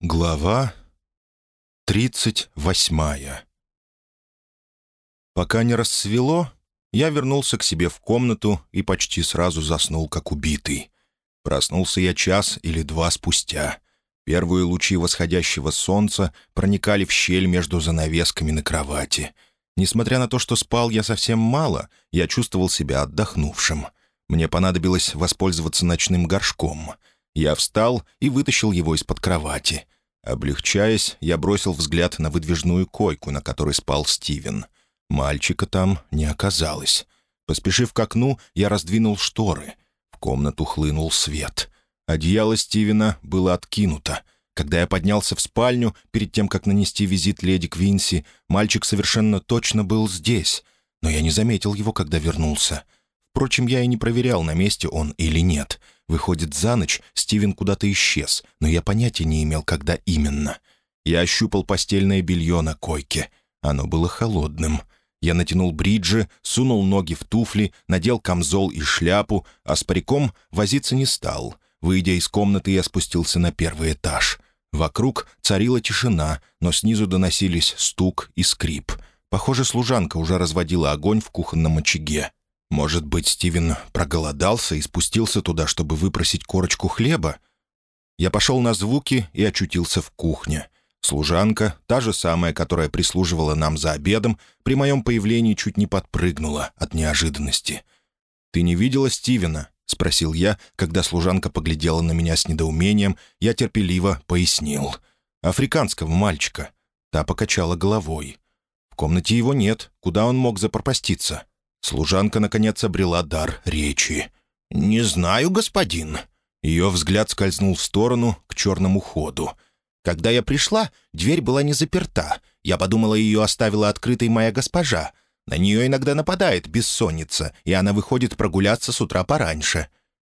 Глава тридцать восьмая Пока не рассвело, я вернулся к себе в комнату и почти сразу заснул, как убитый. Проснулся я час или два спустя. Первые лучи восходящего солнца проникали в щель между занавесками на кровати. Несмотря на то, что спал я совсем мало, я чувствовал себя отдохнувшим. Мне понадобилось воспользоваться ночным горшком — я встал и вытащил его из-под кровати. Облегчаясь, я бросил взгляд на выдвижную койку, на которой спал Стивен. Мальчика там не оказалось. Поспешив к окну, я раздвинул шторы. В комнату хлынул свет. Одеяло Стивена было откинуто. Когда я поднялся в спальню, перед тем, как нанести визит леди Квинси, мальчик совершенно точно был здесь, но я не заметил его, когда вернулся. Впрочем, я и не проверял, на месте он или нет — Выходит, за ночь Стивен куда-то исчез, но я понятия не имел, когда именно. Я ощупал постельное белье на койке. Оно было холодным. Я натянул бриджи, сунул ноги в туфли, надел камзол и шляпу, а с париком возиться не стал. Выйдя из комнаты, я спустился на первый этаж. Вокруг царила тишина, но снизу доносились стук и скрип. Похоже, служанка уже разводила огонь в кухонном очаге. Может быть, Стивен проголодался и спустился туда, чтобы выпросить корочку хлеба? Я пошел на звуки и очутился в кухне. Служанка, та же самая, которая прислуживала нам за обедом, при моем появлении чуть не подпрыгнула от неожиданности. «Ты не видела Стивена?» — спросил я, когда служанка поглядела на меня с недоумением, я терпеливо пояснил. «Африканского мальчика». Та покачала головой. «В комнате его нет. Куда он мог запропаститься?» Служанка, наконец, обрела дар речи. «Не знаю, господин». Ее взгляд скользнул в сторону, к черному ходу. «Когда я пришла, дверь была не заперта. Я подумала, ее оставила открытой моя госпожа. На нее иногда нападает бессонница, и она выходит прогуляться с утра пораньше».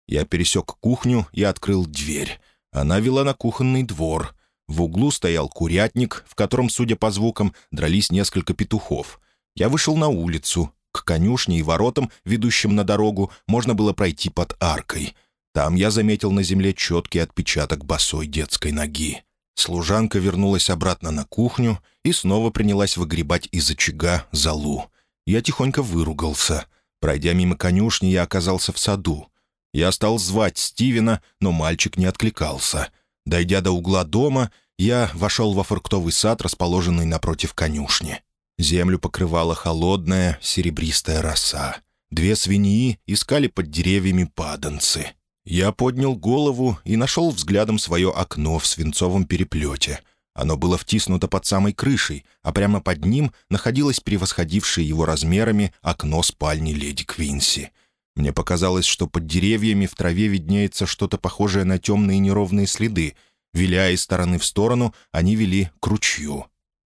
Я пересек кухню и открыл дверь. Она вела на кухонный двор. В углу стоял курятник, в котором, судя по звукам, дрались несколько петухов. Я вышел на улицу, к конюшне и воротам, ведущим на дорогу, можно было пройти под аркой. Там я заметил на земле четкий отпечаток босой детской ноги. Служанка вернулась обратно на кухню и снова принялась выгребать из очага залу. Я тихонько выругался. Пройдя мимо конюшни, я оказался в саду. Я стал звать Стивена, но мальчик не откликался. Дойдя до угла дома, я вошел во фруктовый сад, расположенный напротив конюшни. Землю покрывала холодная серебристая роса. Две свиньи искали под деревьями паданцы. Я поднял голову и нашел взглядом свое окно в свинцовом переплете. Оно было втиснуто под самой крышей, а прямо под ним находилось превосходившее его размерами окно спальни леди Квинси. Мне показалось, что под деревьями в траве виднеется что-то похожее на темные неровные следы. Виляя из стороны в сторону, они вели к ручью.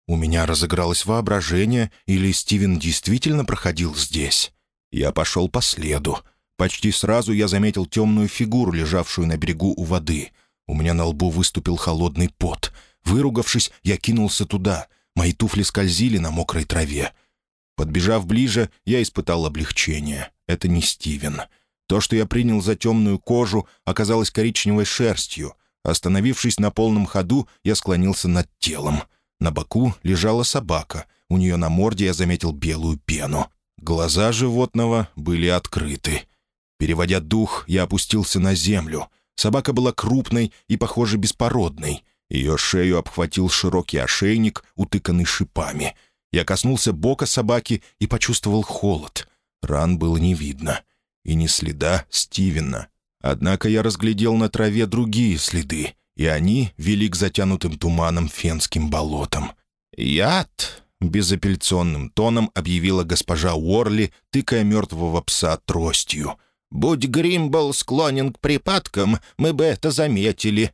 У меня разыгралось воображение, или Стивен действительно проходил здесь. Я пошел по следу. Почти сразу я заметил темную фигуру, лежавшую на берегу у воды. У меня на лбу выступил холодный пот. Выругавшись, я кинулся туда. Мои туфли скользили на мокрой траве. Подбежав ближе, я испытал облегчение. Это не Стивен. То, что я принял за темную кожу, оказалось коричневой шерстью. Остановившись на полном ходу, я склонился над телом — на боку лежала собака. У нее на морде я заметил белую пену. Глаза животного были открыты. Переводя дух, я опустился на землю. Собака была крупной и, похоже, беспородной. Ее шею обхватил широкий ошейник, утыканный шипами. Я коснулся бока собаки и почувствовал холод. Ран было не видно. И ни следа Стивена. Однако я разглядел на траве другие следы и они вели к затянутым туманом фенским болотам. «Яд!» — безапелляционным тоном объявила госпожа Уорли, тыкая мертвого пса тростью. «Будь Гримбл склонен к припадкам, мы бы это заметили».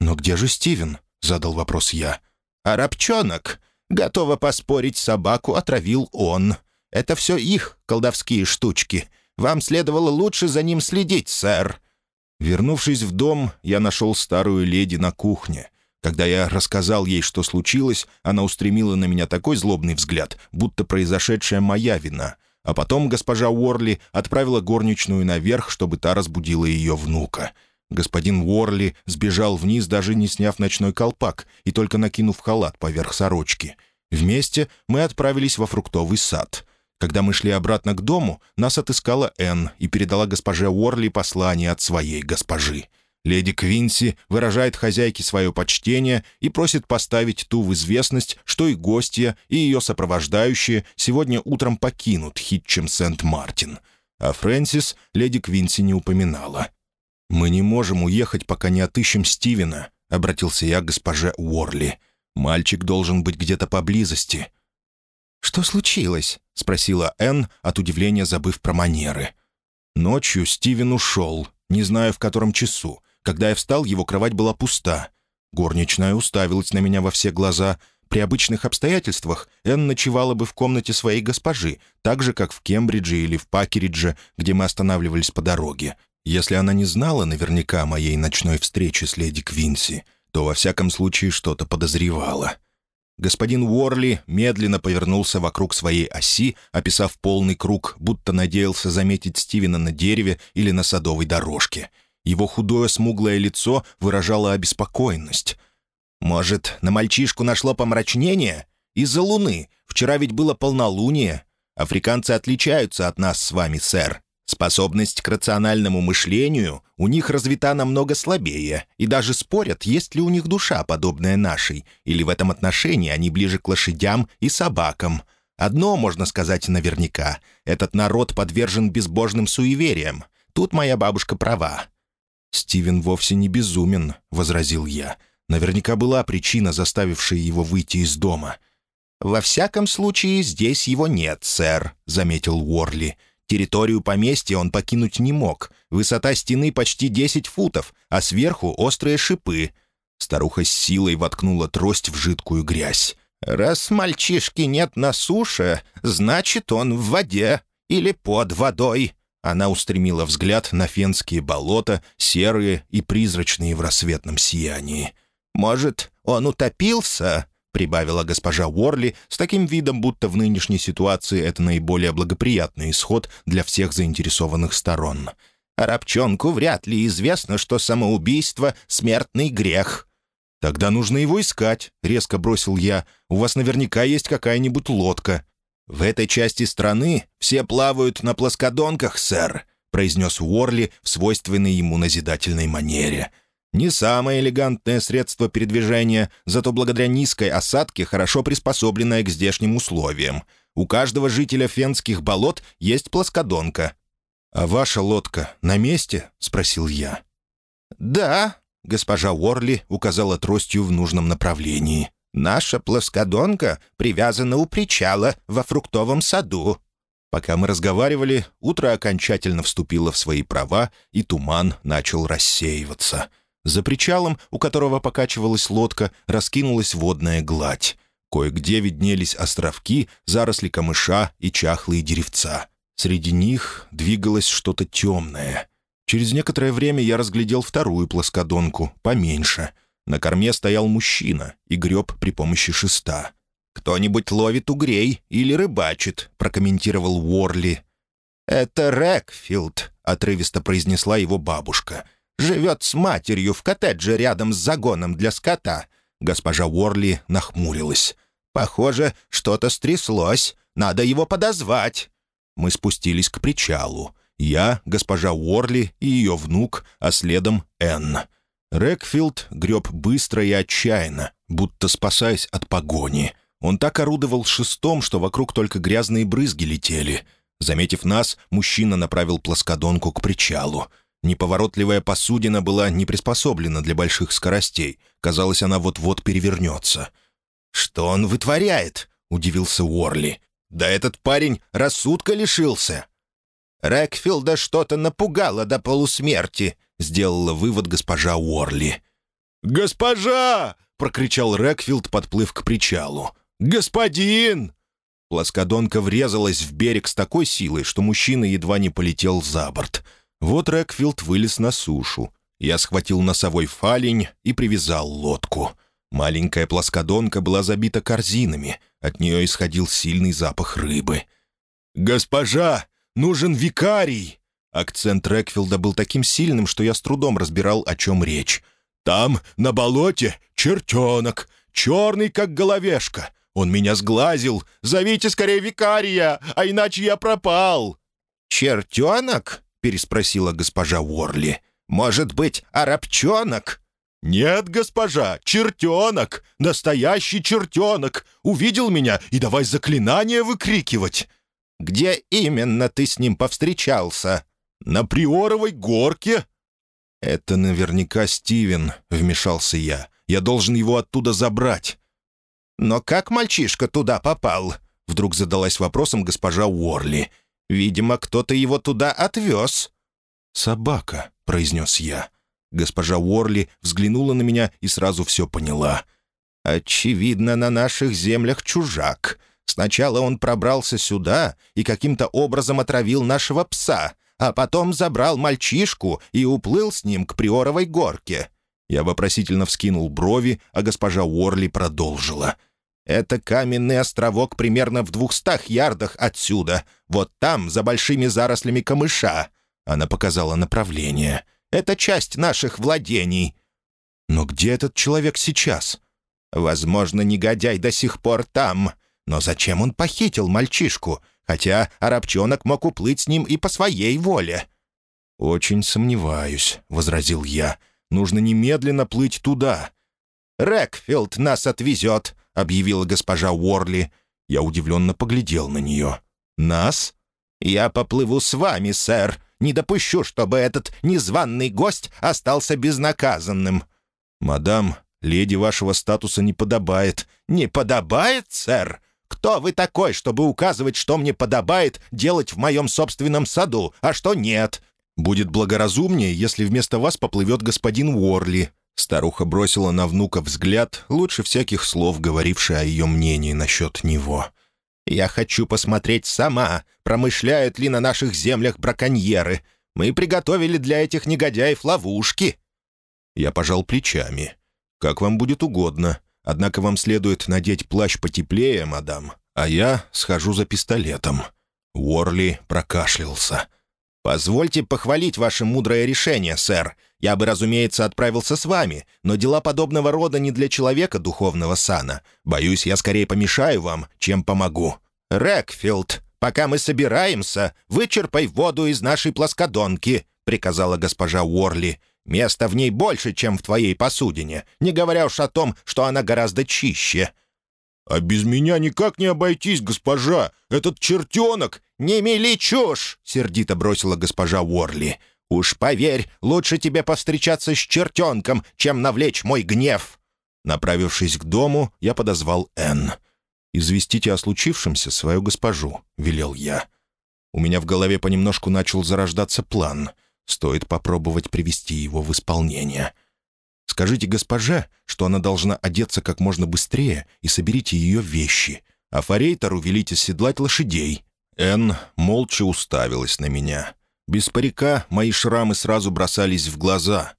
«Но где же Стивен?» — задал вопрос я. «А рабчонок? Готова поспорить, собаку отравил он. Это все их колдовские штучки. Вам следовало лучше за ним следить, сэр». Вернувшись в дом, я нашел старую леди на кухне. Когда я рассказал ей, что случилось, она устремила на меня такой злобный взгляд, будто произошедшая моя вина. А потом госпожа Уорли отправила горничную наверх, чтобы та разбудила ее внука. Господин Уорли сбежал вниз, даже не сняв ночной колпак и только накинув халат поверх сорочки. Вместе мы отправились во фруктовый сад. Когда мы шли обратно к дому, нас отыскала Энн и передала госпоже Уорли послание от своей госпожи. Леди Квинси выражает хозяйке свое почтение и просит поставить ту в известность, что и гостья, и ее сопровождающие сегодня утром покинут Хитчем Сент-Мартин. А Фрэнсис леди Квинси не упоминала. «Мы не можем уехать, пока не отыщем Стивена», — обратился я к госпоже Уорли. «Мальчик должен быть где-то поблизости». «Что случилось?» — спросила Энн, от удивления забыв про манеры. Ночью Стивен ушел, не знаю в котором часу. Когда я встал, его кровать была пуста. Горничная уставилась на меня во все глаза. При обычных обстоятельствах Энн ночевала бы в комнате своей госпожи, так же, как в Кембридже или в Пакеридже, где мы останавливались по дороге. Если она не знала наверняка моей ночной встрече с леди Квинси, то во всяком случае что-то подозревала. Господин Уорли медленно повернулся вокруг своей оси, описав полный круг, будто надеялся заметить Стивена на дереве или на садовой дорожке — его худое смуглое лицо выражало обеспокоенность. «Может, на мальчишку нашло помрачнение? Из-за луны. Вчера ведь было полнолуние. Африканцы отличаются от нас с вами, сэр. Способность к рациональному мышлению у них развита намного слабее, и даже спорят, есть ли у них душа, подобная нашей, или в этом отношении они ближе к лошадям и собакам. Одно можно сказать наверняка — этот народ подвержен безбожным суевериям. Тут моя бабушка права. «Стивен вовсе не безумен», — возразил я. «Наверняка была причина, заставившая его выйти из дома». «Во всяком случае, здесь его нет, сэр», — заметил Уорли. «Территорию поместья он покинуть не мог. Высота стены почти десять футов, а сверху острые шипы». Старуха с силой воткнула трость в жидкую грязь. «Раз мальчишки нет на суше, значит, он в воде или под водой. Она устремила взгляд на фенские болота, серые и призрачные в рассветном сиянии. «Может, он утопился?» — прибавила госпожа Уорли с таким видом, будто в нынешней ситуации это наиболее благоприятный исход для всех заинтересованных сторон. «Рабчонку вряд ли известно, что самоубийство — смертный грех». «Тогда нужно его искать», — резко бросил я. «У вас наверняка есть какая-нибудь лодка». «В этой части страны все плавают на плоскодонках, сэр», — произнес Уорли в свойственной ему назидательной манере. «Не самое элегантное средство передвижения, зато благодаря низкой осадке хорошо приспособленное к здешним условиям. У каждого жителя фенских болот есть плоскодонка». «А ваша лодка на месте?» — спросил я. «Да», — госпожа Уорли указала тростью в нужном направлении. Наша плоскодонка привязана у причала во фруктовом саду». Пока мы разговаривали, утро окончательно вступило в свои права, и туман начал рассеиваться. За причалом, у которого покачивалась лодка, раскинулась водная гладь. Кое-где виднелись островки, заросли камыша и чахлые деревца. Среди них двигалось что-то темное. Через некоторое время я разглядел вторую плоскодонку, поменьше — на корме стоял мужчина и греб при помощи шеста. «Кто-нибудь ловит угрей или рыбачит», — прокомментировал Уорли. «Это Рэкфилд», — отрывисто произнесла его бабушка. «Живет с матерью в коттедже рядом с загоном для скота». Госпожа Уорли нахмурилась. «Похоже, что-то стряслось. Надо его подозвать». Мы спустились к причалу. Я, госпожа Уорли и ее внук, а следом Энн. Рэкфилд греб быстро и отчаянно, будто спасаясь от погони. Он так орудовал шестом, что вокруг только грязные брызги летели. Заметив нас, мужчина направил плоскодонку к причалу. Неповоротливая посудина была не приспособлена для больших скоростей. Казалось, она вот-вот перевернется. «Что он вытворяет?» — удивился Уорли. «Да этот парень рассудка лишился!» Рэкфилда что-то напугало до полусмерти», — сделала вывод госпожа Уорли. «Госпожа!» — прокричал Рэкфилд, подплыв к причалу. «Господин!» Плоскодонка врезалась в берег с такой силой, что мужчина едва не полетел за борт. Вот Рэкфилд вылез на сушу. Я схватил носовой фалень и привязал лодку. Маленькая плоскодонка была забита корзинами. От нее исходил сильный запах рыбы. «Госпожа, нужен викарий!» Акцент Рекфилда был таким сильным, что я с трудом разбирал, о чем речь. «Там, на болоте, чертенок, черный, как головешка. Он меня сглазил. Зовите скорее викария, а иначе я пропал». «Чертенок?» — переспросила госпожа Уорли. «Может быть, арабчонок?» «Нет, госпожа, чертенок! Настоящий чертенок! Увидел меня и давай заклинание выкрикивать!» «Где именно ты с ним повстречался?» «На Приоровой горке». «Это наверняка Стивен», — вмешался я. «Я должен его оттуда забрать». «Но как мальчишка туда попал?» — вдруг задалась вопросом госпожа Уорли. «Видимо, кто-то его туда отвез». «Собака», — произнес я. Госпожа Уорли взглянула на меня и сразу все поняла. «Очевидно, на наших землях чужак. Сначала он пробрался сюда и каким-то образом отравил нашего пса, а потом забрал мальчишку и уплыл с ним к Приоровой горке». Я вопросительно вскинул брови, а госпожа Уорли продолжила. «Это каменный островок примерно в двухстах ярдах отсюда. Вот там, за большими зарослями камыша». Она показала направление. Это часть наших владений». «Но где этот человек сейчас?» «Возможно, негодяй до сих пор там. Но зачем он похитил мальчишку? Хотя арабчонок мог уплыть с ним и по своей воле». «Очень сомневаюсь», — возразил я. «Нужно немедленно плыть туда». «Рекфилд нас отвезет», — объявила госпожа Уорли. Я удивленно поглядел на нее. «Нас?» «Я поплыву с вами, сэр. Не допущу, чтобы этот незваный гость остался безнаказанным». «Мадам, леди вашего статуса не подобает». «Не подобает, сэр? Кто вы такой, чтобы указывать, что мне подобает делать в моем собственном саду, а что нет?» «Будет благоразумнее, если вместо вас поплывет господин Уорли». Старуха бросила на внука взгляд, лучше всяких слов, говоривший о ее мнении насчет него. Я хочу посмотреть сама, промышляют ли на наших землях браконьеры. Мы приготовили для этих негодяев ловушки». Я пожал плечами. «Как вам будет угодно. Однако вам следует надеть плащ потеплее, мадам, а я схожу за пистолетом». Уорли прокашлялся. «Позвольте похвалить ваше мудрое решение, сэр. Я бы, разумеется, отправился с вами, но дела подобного рода не для человека духовного сана. Боюсь, я скорее помешаю вам, чем помогу. Рекфилд, пока мы собираемся, вычерпай воду из нашей плоскодонки», — приказала госпожа Уорли. «Места в ней больше, чем в твоей посудине, не говоря уж о том, что она гораздо чище». «А без меня никак не обойтись, госпожа! Этот чертенок!» «Не мели чушь!» — сердито бросила госпожа Уорли. «Уж поверь, лучше тебе повстречаться с чертенком, чем навлечь мой гнев!» Направившись к дому, я подозвал Энн. «Известите о случившемся свою госпожу», — велел я. У меня в голове понемножку начал зарождаться план. Стоит попробовать привести его в исполнение. Скажите госпоже, что она должна одеться как можно быстрее и соберите ее вещи. А форейтору велите седлать лошадей. Энн молча уставилась на меня. Без парика мои шрамы сразу бросались в глаза.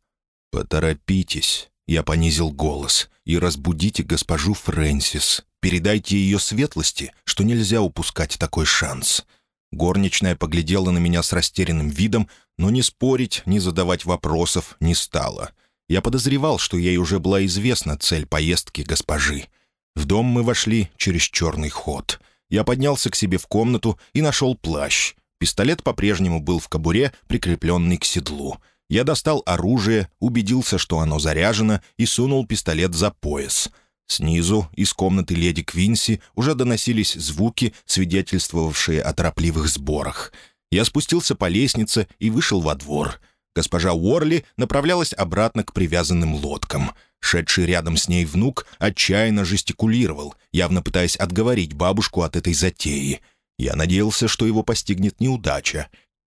«Поторопитесь», — я понизил голос, — «и разбудите госпожу Фрэнсис. Передайте ее светлости, что нельзя упускать такой шанс». Горничная поглядела на меня с растерянным видом, но ни спорить, ни задавать вопросов не стала. Я подозревал, что ей уже была известна цель поездки госпожи. В дом мы вошли через черный ход. Я поднялся к себе в комнату и нашел плащ. Пистолет по-прежнему был в кобуре, прикрепленный к седлу. Я достал оружие, убедился, что оно заряжено, и сунул пистолет за пояс. Снизу, из комнаты леди Квинси, уже доносились звуки, свидетельствовавшие о торопливых сборах. Я спустился по лестнице и вышел во двор. Госпожа Уорли направлялась обратно к привязанным лодкам. Шедший рядом с ней внук отчаянно жестикулировал, явно пытаясь отговорить бабушку от этой затеи. Я надеялся, что его постигнет неудача.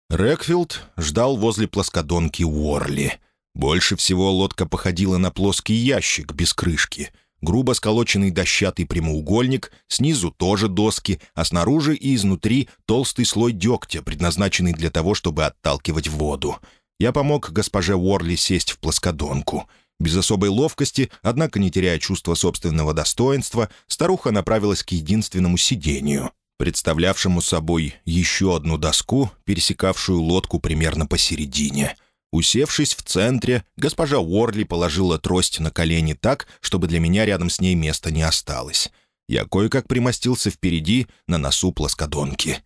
Рекфилд ждал возле плоскодонки Уорли. Больше всего лодка походила на плоский ящик без крышки. Грубо сколоченный дощатый прямоугольник, снизу тоже доски, а снаружи и изнутри толстый слой дегтя, предназначенный для того, чтобы отталкивать воду. Я помог госпоже Уорли сесть в плоскодонку. Без особой ловкости, однако не теряя чувства собственного достоинства, старуха направилась к единственному сидению. представлявшему собой еще одну доску, пересекавшую лодку примерно посередине. Усевшись в центре, госпожа Уорли положила трость на колени так, чтобы для меня рядом с ней места не осталось. Я кое-как примостился впереди, на носу плоскодонки.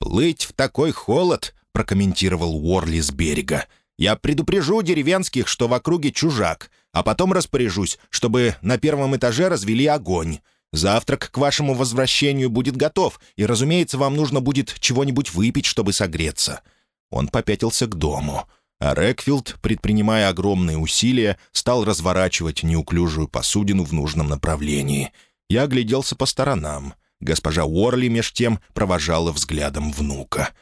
«Плыть в такой холод!» — прокомментировал Уорли с берега. «Я предупрежу деревенских, что в округе чужак, а потом распоряжусь, чтобы на первом этаже развели огонь. Завтрак к вашему возвращению будет готов, и, разумеется, вам нужно будет чего-нибудь выпить, чтобы согреться». Он попятился к дому, а Рекфилд, предпринимая огромные усилия, стал разворачивать неуклюжую посудину в нужном направлении. Я огляделся по сторонам. Госпожа Уорли меж тем провожала взглядом внука.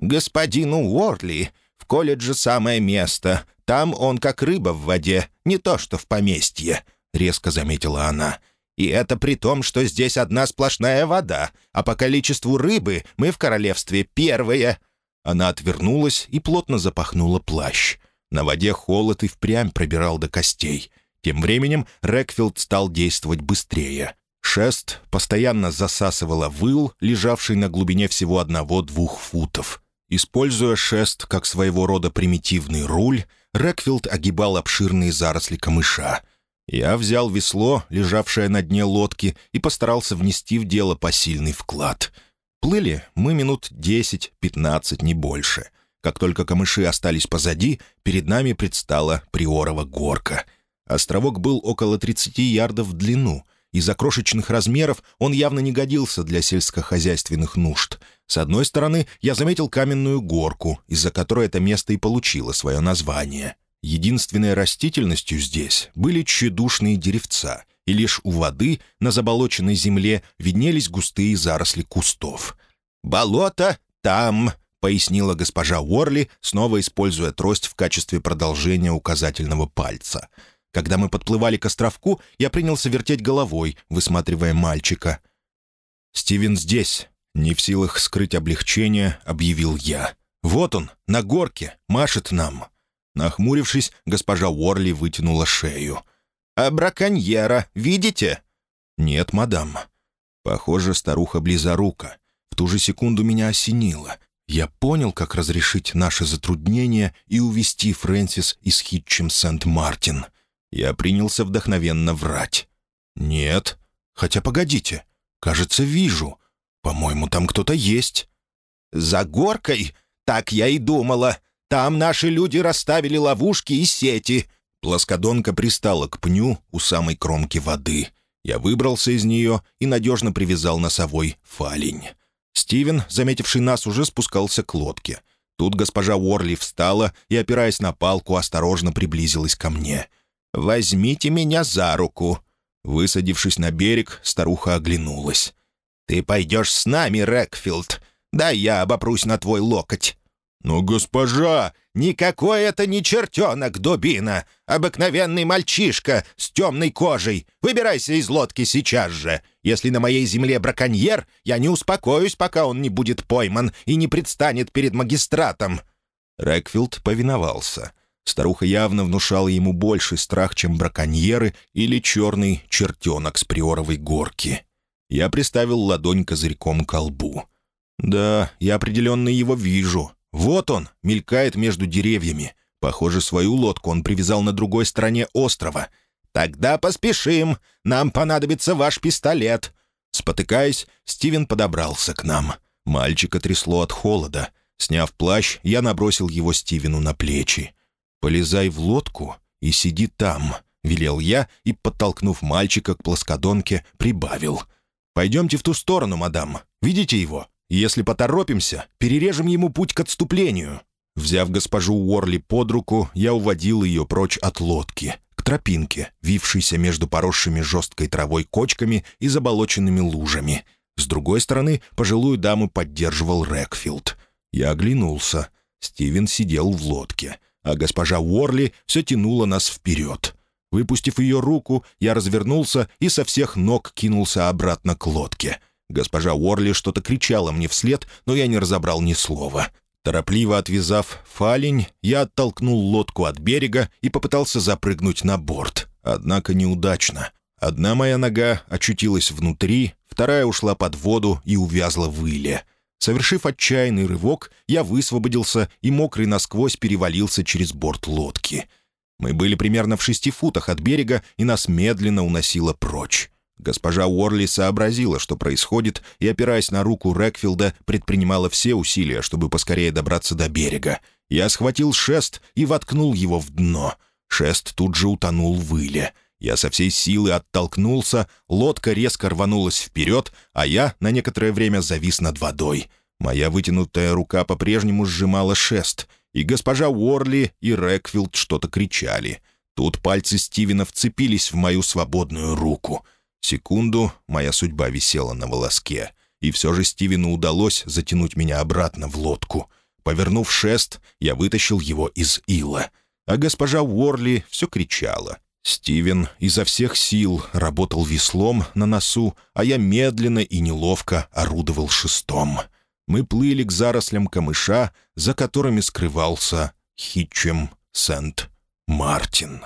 «Господину Уорли, в колледже самое место. Там он как рыба в воде, не то что в поместье», — резко заметила она. И это при том, что здесь одна сплошная вода, а по количеству рыбы мы в королевстве первые». Она отвернулась и плотно запахнула плащ. На воде холод и впрямь пробирал до костей. Тем временем Рекфилд стал действовать быстрее. Шест постоянно засасывала выл, лежавший на глубине всего одного-двух футов. Используя шест как своего рода примитивный руль, Рекфилд огибал обширные заросли камыша — я взял весло, лежавшее на дне лодки, и постарался внести в дело посильный вклад. Плыли мы минут десять-пятнадцать, не больше. Как только камыши остались позади, перед нами предстала Приорова горка. Островок был около 30 ярдов в длину. Из-за крошечных размеров он явно не годился для сельскохозяйственных нужд. С одной стороны, я заметил каменную горку, из-за которой это место и получило свое название — Единственной растительностью здесь были тщедушные деревца, и лишь у воды на заболоченной земле виднелись густые заросли кустов. «Болото там», — пояснила госпожа Уорли, снова используя трость в качестве продолжения указательного пальца. Когда мы подплывали к островку, я принялся вертеть головой, высматривая мальчика. «Стивен здесь», — не в силах скрыть облегчение, объявил я. «Вот он, на горке, машет нам». Нахмурившись, госпожа Уорли вытянула шею. «А браконьера видите?» «Нет, мадам». Похоже, старуха близорука. В ту же секунду меня осенило. Я понял, как разрешить наше затруднение и увести Фрэнсис из Хитчем Сент-Мартин. Я принялся вдохновенно врать. «Нет. Хотя погодите. Кажется, вижу. По-моему, там кто-то есть». «За горкой? Так я и думала. Там наши люди расставили ловушки и сети». Плоскодонка пристала к пню у самой кромки воды. Я выбрался из нее и надежно привязал носовой фалень. Стивен, заметивший нас, уже спускался к лодке. Тут госпожа Уорли встала и, опираясь на палку, осторожно приблизилась ко мне. «Возьмите меня за руку». Высадившись на берег, старуха оглянулась. «Ты пойдешь с нами, Рекфилд. Да я обопрусь на твой локоть». «Но, госпожа, никакой это не чертенок, дубина! Обыкновенный мальчишка с темной кожей! Выбирайся из лодки сейчас же! Если на моей земле браконьер, я не успокоюсь, пока он не будет пойман и не предстанет перед магистратом!» Рэкфилд повиновался. Старуха явно внушала ему больший страх, чем браконьеры или черный чертенок с приоровой горки. Я приставил ладонь козырьком к колбу. «Да, я определенно его вижу. Вот он, мелькает между деревьями. Похоже, свою лодку он привязал на другой стороне острова. «Тогда поспешим. Нам понадобится ваш пистолет». Спотыкаясь, Стивен подобрался к нам. Мальчика трясло от холода. Сняв плащ, я набросил его Стивену на плечи. «Полезай в лодку и сиди там», — велел я и, подтолкнув мальчика к плоскодонке, прибавил. «Пойдемте в ту сторону, мадам. Видите его? Если поторопимся, перережем ему путь к отступлению». Взяв госпожу Уорли под руку, я уводил ее прочь от лодки, к тропинке, вившейся между поросшими жесткой травой кочками и заболоченными лужами. С другой стороны, пожилую даму поддерживал Рекфилд. Я оглянулся. Стивен сидел в лодке, а госпожа Уорли все тянула нас вперед. Выпустив ее руку, я развернулся и со всех ног кинулся обратно к лодке — Госпожа Уорли что-то кричала мне вслед, но я не разобрал ни слова. Торопливо отвязав фалень, я оттолкнул лодку от берега и попытался запрыгнуть на борт. Однако неудачно. Одна моя нога очутилась внутри, вторая ушла под воду и увязла в иле. Совершив отчаянный рывок, я высвободился и мокрый насквозь перевалился через борт лодки. Мы были примерно в шести футах от берега, и нас медленно уносило прочь. Госпожа Уорли сообразила, что происходит, и, опираясь на руку Рэкфилда, предпринимала все усилия, чтобы поскорее добраться до берега. Я схватил шест и воткнул его в дно. Шест тут же утонул в иле. Я со всей силы оттолкнулся, лодка резко рванулась вперед, а я на некоторое время завис над водой. Моя вытянутая рука по-прежнему сжимала шест, и госпожа Уорли и Рэкфилд что-то кричали. Тут пальцы Стивена вцепились в мою свободную руку — Секунду моя судьба висела на волоске, и все же Стивену удалось затянуть меня обратно в лодку. Повернув шест, я вытащил его из ила, а госпожа Уорли все кричала. Стивен изо всех сил работал веслом на носу, а я медленно и неловко орудовал шестом. Мы плыли к зарослям камыша, за которыми скрывался Хитчем Сент-Мартин.